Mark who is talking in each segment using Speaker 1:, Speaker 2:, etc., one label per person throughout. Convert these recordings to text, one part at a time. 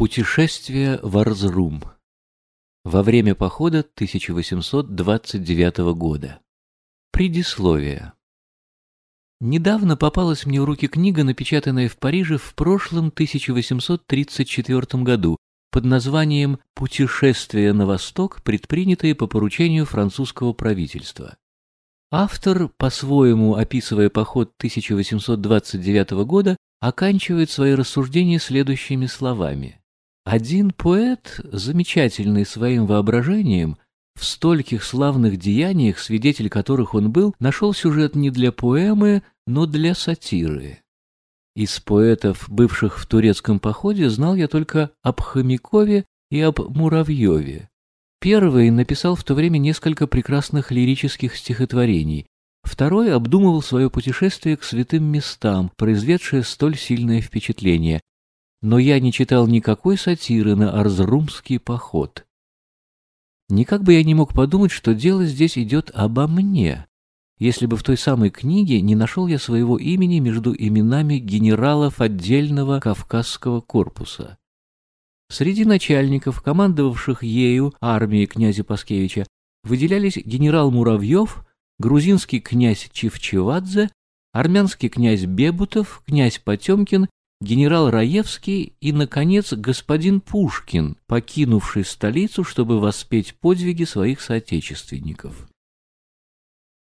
Speaker 1: Путешествие в Арзрум во время похода 1829 года. Предисловие. Недавно попалась мне в руки книга, напечатанная в Париже в прошлом 1834 году под названием «Путешествие на восток, предпринятые по поручению французского правительства». Автор, по-своему описывая поход 1829 года, оканчивает свои рассуждения следующими словами. Один поэт, замечательный своим воображением, в стольких славных деяниях, свидетель которых он был, нашел сюжет не для поэмы, но для сатиры. Из поэтов, бывших в турецком походе, знал я только об Хомякове и об Муравьеве. Первый написал в то время несколько прекрасных лирических стихотворений, второй обдумывал свое путешествие к святым местам, произведшее столь сильное впечатление, но я не читал никакой сатиры на Арзрумский поход. Никак бы я не мог подумать, что дело здесь идет обо мне, если бы в той самой книге не нашел я своего имени между именами генералов отдельного Кавказского корпуса. Среди начальников, командовавших ею армией князя Паскевича, выделялись генерал Муравьев, грузинский князь Чевчевадзе, армянский князь Бебутов, князь Потемкин, генерал Раевский и, наконец, господин Пушкин, покинувший столицу, чтобы воспеть подвиги своих соотечественников.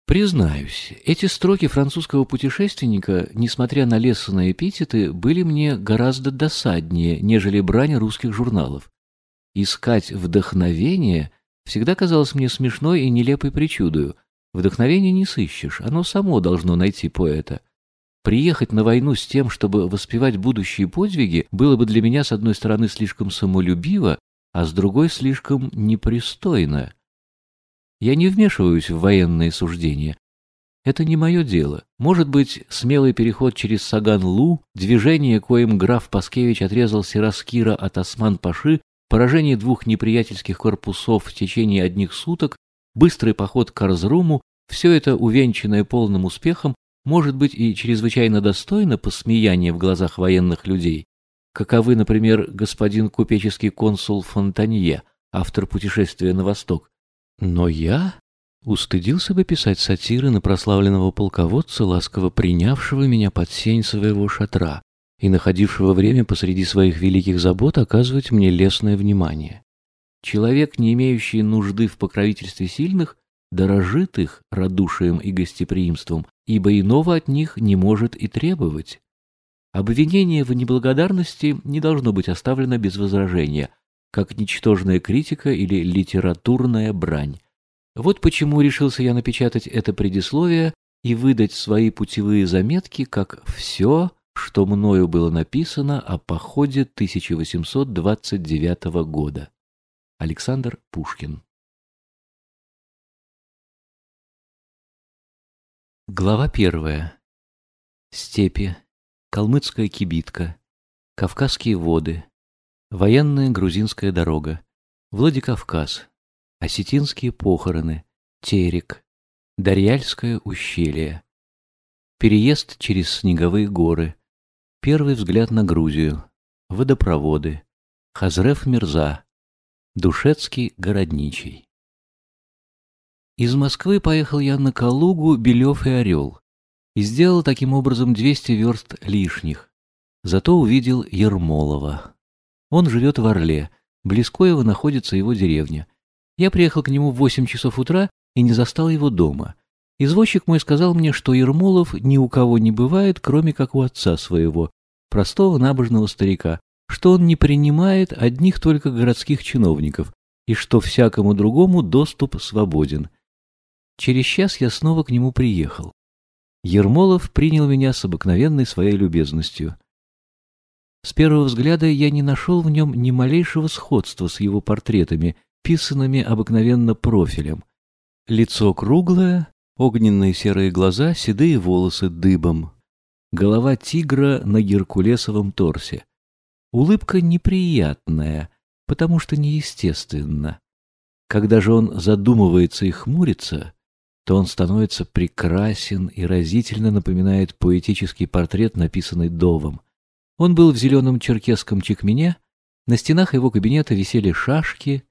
Speaker 1: Признаюсь, эти строки французского путешественника, несмотря на лесные эпитеты, были мне гораздо досаднее, нежели брань русских журналов. Искать вдохновение всегда казалось мне смешной и нелепой причудою. Вдохновение не сыщешь, оно само должно найти поэта. Приехать на войну с тем, чтобы воспевать будущие подвиги, было бы для меня, с одной стороны, слишком самолюбиво, а с другой слишком непристойно. Я не вмешиваюсь в военные суждения. Это не мое дело. Может быть, смелый переход через Саган-Лу, движение, коим граф Паскевич отрезал Сираскира от Осман-Паши, поражение двух неприятельских корпусов в течение одних суток, быстрый поход к Арзруму — все это, увенчанное полным успехом, может быть и чрезвычайно достойно посмеяния в глазах военных людей, каковы, например, господин купеческий консул Фонтанье, автор «Путешествия на восток», но я устыдился бы писать сатиры на прославленного полководца, ласково принявшего меня под сень своего шатра и находившего время посреди своих великих забот оказывать мне лестное внимание. Человек, не имеющий нужды в покровительстве сильных, дорожит их радушием и гостеприимством, ибо иного от них не может и требовать. Обвинение в неблагодарности не должно быть оставлено без возражения, как ничтожная критика или литературная брань. Вот почему решился я напечатать это предисловие и выдать свои путевые заметки как все, что мною было написано о походе 1829 года. Александр Пушкин Глава первая. Степи, калмыцкая кибитка, Кавказские воды, Военная грузинская дорога, Владикавказ, Осетинские похороны, Терек, Дарьяльское ущелье, переезд через снеговые горы, первый взгляд на Грузию, водопроводы, Хазреф Мирза, Душецкий городничий. Из Москвы поехал я на Калугу, Белев и Орел и сделал таким образом 200 верст лишних. Зато увидел Ермолова. Он живет в Орле. Близ Коева находится его деревня. Я приехал к нему в восемь часов утра и не застал его дома. Извозчик мой сказал мне, что Ермолов ни у кого не бывает, кроме как у отца своего, простого набожного старика, что он не принимает одних только городских чиновников и что всякому другому доступ свободен. Через час я снова к нему приехал. Ермолов принял меня с обыкновенной своей любезностью. С первого взгляда я не нашел в нем ни малейшего сходства с его портретами, писанными обыкновенно профилем. Лицо круглое, огненные серые глаза, седые волосы дыбом. Голова тигра на геркулесовом торсе. Улыбка неприятная, потому что неестественна. Когда же он задумывается и хмурится, то он становится прекрасен и разительно напоминает поэтический портрет, написанный Довом. Он был в зеленом черкесском чекмене, На стенах его кабинета висели шашки,